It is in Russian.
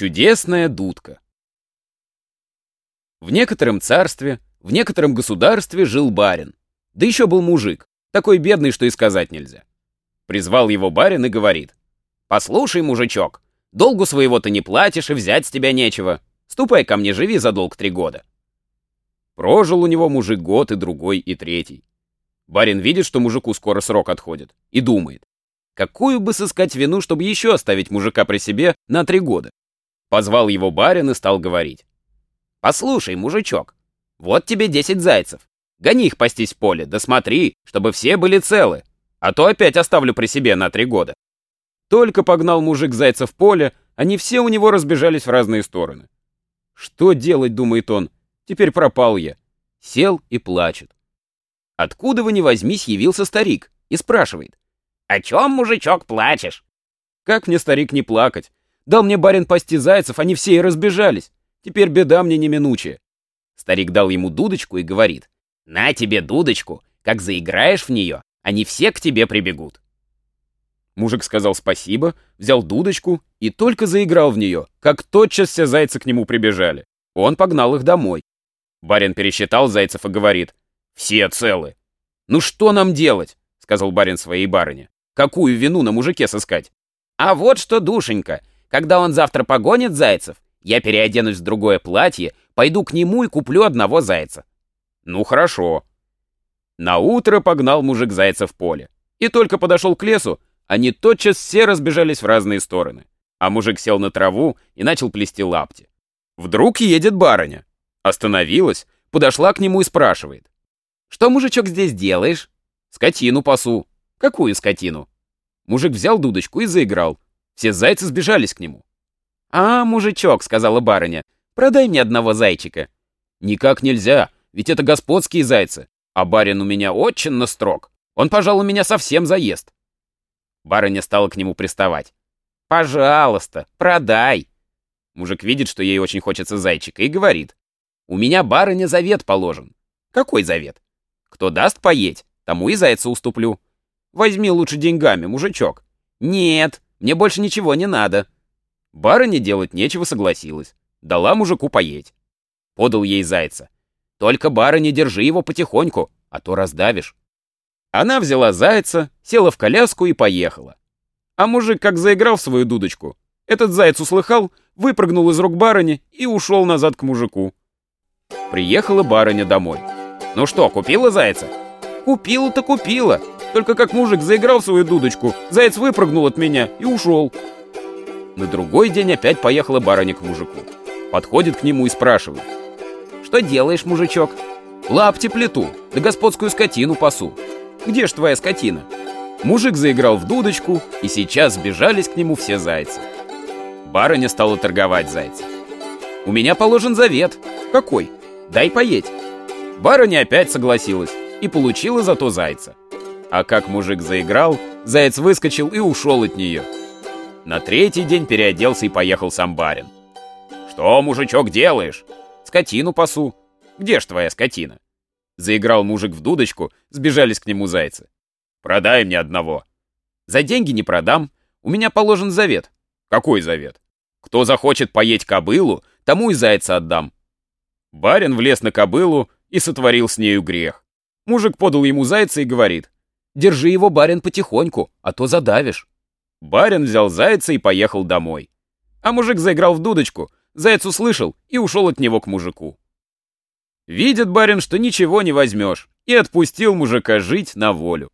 Чудесная дудка. В некотором царстве, в некотором государстве жил барин. Да еще был мужик, такой бедный, что и сказать нельзя. Призвал его барин и говорит. «Послушай, мужичок, долгу своего ты не платишь и взять с тебя нечего. Ступай ко мне, живи за долг три года». Прожил у него мужик год и другой и третий. Барин видит, что мужику скоро срок отходит, и думает. Какую бы сыскать вину, чтобы еще оставить мужика при себе на три года? Позвал его барин и стал говорить. «Послушай, мужичок, вот тебе десять зайцев. Гони их пастись в поле, да смотри, чтобы все были целы, а то опять оставлю при себе на три года». Только погнал мужик зайца в поле, они все у него разбежались в разные стороны. «Что делать?» — думает он. «Теперь пропал я». Сел и плачет. Откуда вы ни возьмись, явился старик и спрашивает. «О чем, мужичок, плачешь?» «Как мне, старик, не плакать? Дал мне барин пасти зайцев, они все и разбежались. Теперь беда мне неминучая. Старик дал ему дудочку и говорит. На тебе дудочку, как заиграешь в нее, они все к тебе прибегут. Мужик сказал спасибо, взял дудочку и только заиграл в нее, как тотчас все зайцы к нему прибежали. Он погнал их домой. Барин пересчитал зайцев и говорит. Все целы. Ну что нам делать? Сказал барин своей барыне. Какую вину на мужике сыскать? А вот что, душенька, когда он завтра погонит зайцев, я переоденусь в другое платье, пойду к нему и куплю одного зайца. Ну хорошо. На утро погнал мужик зайца в поле. И только подошел к лесу, они тотчас все разбежались в разные стороны. А мужик сел на траву и начал плести лапти. Вдруг едет барыня. Остановилась, подошла к нему и спрашивает. «Что, мужичок, здесь делаешь?» «Скотину пасу». «Какую скотину?» Мужик взял дудочку и заиграл. Все зайцы сбежались к нему. «А, мужичок», — сказала барыня, — «продай мне одного зайчика». «Никак нельзя, ведь это господские зайцы, а барин у меня очень строг. Он, пожалуй, меня совсем заест». Барыня стала к нему приставать. «Пожалуйста, продай». Мужик видит, что ей очень хочется зайчика, и говорит. «У меня, барыня, завет положен». «Какой завет?» «Кто даст поесть, тому и зайца уступлю». «Возьми лучше деньгами, мужичок». «Нет, мне больше ничего не надо». Барыня делать нечего согласилась. Дала мужику поесть. Подал ей зайца. Только, барыня, держи его потихоньку, а то раздавишь. Она взяла зайца, села в коляску и поехала. А мужик как заиграл в свою дудочку. Этот заяц услыхал, выпрыгнул из рук барыни и ушел назад к мужику. Приехала барыня домой. «Ну что, купила зайца?» «Купила-то купила. Только как мужик заиграл свою дудочку, заяц выпрыгнул от меня и ушел. На другой день опять поехала барыня к мужику. Подходит к нему и спрашивает. «Что делаешь, мужичок?» «Лапти плету, да господскую скотину пасу». «Где ж твоя скотина?» Мужик заиграл в дудочку, и сейчас сбежались к нему все зайцы. Барыня стала торговать зайцев. «У меня положен завет». «Какой?» «Дай поесть». Барыня опять согласилась и получила зато зайца. А как мужик заиграл, заяц выскочил и ушел от нее. На третий день переоделся и поехал сам барин. «Что, мужичок, делаешь?» «Скотину пасу». «Где ж твоя скотина?» Заиграл мужик в дудочку, сбежались к нему зайцы. «Продай мне одного». «За деньги не продам. У меня положен завет». «Какой завет?» «Кто захочет поесть кобылу, тому и зайца отдам». Барин влез на кобылу и сотворил с нею грех. Мужик подал ему зайца и говорит, Держи его, барин, потихоньку, а то задавишь. Барин взял зайца и поехал домой. А мужик заиграл в дудочку, заяц услышал и ушел от него к мужику. Видит барин, что ничего не возьмешь, и отпустил мужика жить на волю.